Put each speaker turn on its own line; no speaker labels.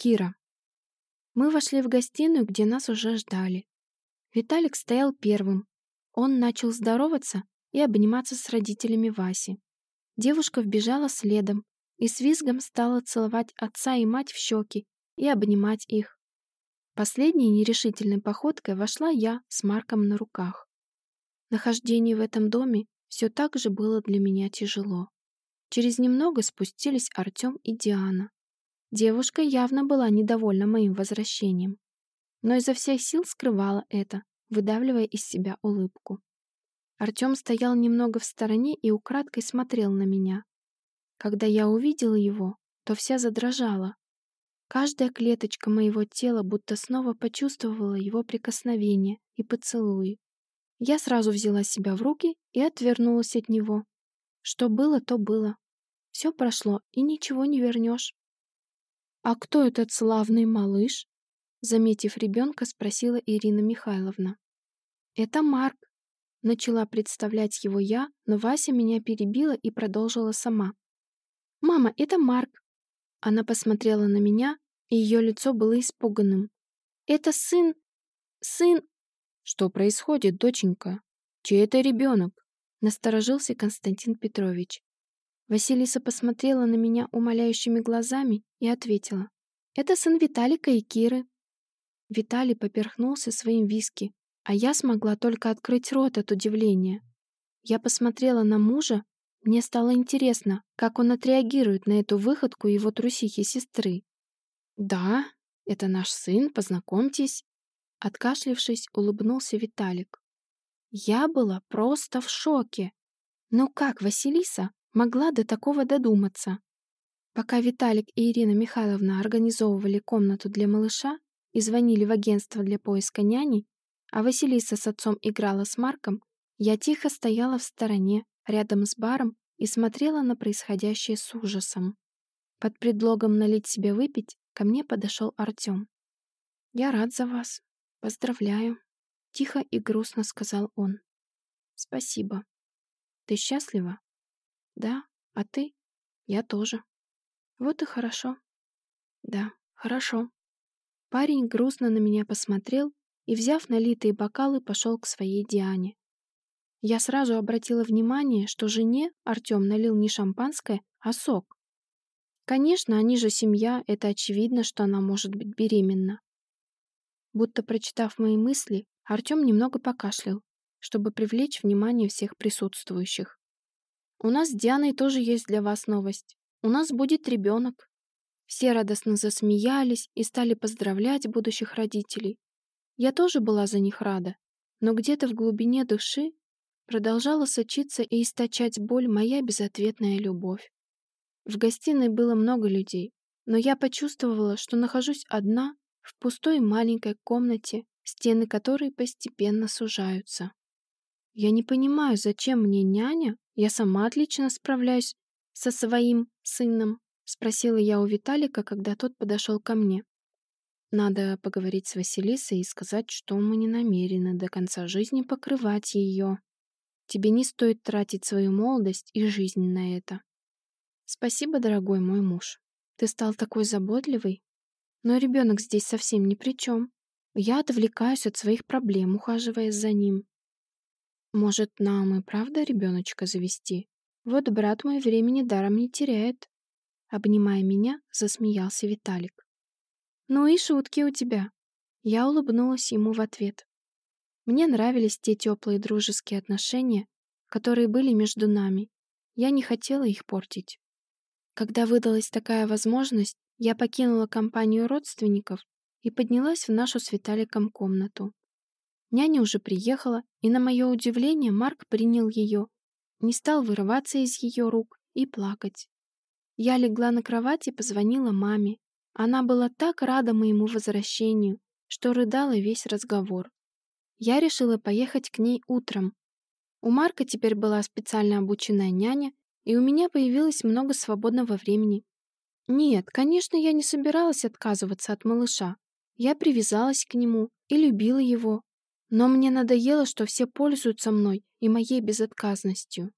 Кира. Мы вошли в гостиную, где нас уже ждали. Виталик стоял первым. Он начал здороваться и обниматься с родителями Васи. Девушка вбежала следом и с визгом стала целовать отца и мать в щеки и обнимать их. Последней нерешительной походкой вошла я с Марком на руках. Нахождение в этом доме все так же было для меня тяжело. Через немного спустились Артем и Диана. Девушка явно была недовольна моим возвращением, но изо всех сил скрывала это, выдавливая из себя улыбку. Артем стоял немного в стороне и украдкой смотрел на меня. Когда я увидела его, то вся задрожала. Каждая клеточка моего тела будто снова почувствовала его прикосновение и поцелуи. Я сразу взяла себя в руки и отвернулась от него. Что было, то было. Все прошло, и ничего не вернешь. «А кто этот славный малыш?» Заметив ребенка, спросила Ирина Михайловна. «Это Марк», — начала представлять его я, но Вася меня перебила и продолжила сама. «Мама, это Марк!» Она посмотрела на меня, и ее лицо было испуганным. «Это сын... сын...»
«Что происходит, доченька? Чей это ребенок?» Насторожился Константин Петрович.
Василиса посмотрела на меня умоляющими глазами и ответила. «Это сын Виталика и Киры». Виталий поперхнулся своим виски, а я смогла только открыть рот от удивления. Я посмотрела на мужа, мне стало интересно, как он отреагирует на эту выходку его трусихи сестры.
«Да, это наш сын, познакомьтесь».
Откашлившись, улыбнулся Виталик. Я была просто в шоке. Ну как Василиса могла до такого додуматься? Пока Виталик и Ирина Михайловна организовывали комнату для малыша и звонили в агентство для поиска няни, а Василиса с отцом играла с Марком, я тихо стояла в стороне, рядом с баром и смотрела на происходящее с ужасом. Под предлогом налить себе выпить ко мне подошел Артем. «Я рад за вас. Поздравляю», — тихо и грустно сказал он. «Спасибо. Ты счастлива?» «Да. А ты?» «Я тоже». «Вот и хорошо». «Да, хорошо». Парень грустно на меня посмотрел и, взяв налитые бокалы, пошел к своей Диане. Я сразу обратила внимание, что жене Артем налил не шампанское, а сок. Конечно, они же семья, это очевидно, что она может быть беременна. Будто прочитав мои мысли, Артем немного покашлял, чтобы привлечь внимание всех присутствующих. «У нас с Дианой тоже есть для вас новость. У нас будет ребенок». Все радостно засмеялись и стали поздравлять будущих родителей. Я тоже была за них рада, но где-то в глубине души продолжала сочиться и источать боль моя безответная любовь. В гостиной было много людей, но я почувствовала, что нахожусь одна в пустой маленькой комнате, стены которой постепенно сужаются. Я не понимаю, зачем мне няня, я сама отлично справляюсь со своим сыном, спросила я у Виталика, когда тот подошел ко мне. Надо поговорить с Василисой и сказать, что мы не намерены до конца жизни покрывать ее, Тебе не стоит тратить свою молодость и жизнь на это. Спасибо, дорогой мой муж. Ты стал такой заботливый. Но ребенок здесь совсем ни при чем. Я отвлекаюсь от своих проблем, ухаживая за ним. Может, нам и правда ребеночка завести? Вот брат мой времени даром не теряет. Обнимая меня, засмеялся Виталик. Ну и шутки у тебя. Я улыбнулась ему в ответ. Мне нравились те теплые дружеские отношения, которые были между нами. Я не хотела их портить. Когда выдалась такая возможность, я покинула компанию родственников и поднялась в нашу с Виталиком комнату. Няня уже приехала, и на мое удивление Марк принял ее, не стал вырываться из ее рук и плакать. Я легла на кровать и позвонила маме. Она была так рада моему возвращению, что рыдала весь разговор. Я решила поехать к ней утром. У Марка теперь была специально обученная няня, и у меня появилось много свободного времени. Нет, конечно, я не собиралась отказываться от малыша. Я привязалась к нему и любила его. Но мне надоело, что все пользуются мной и моей безотказностью.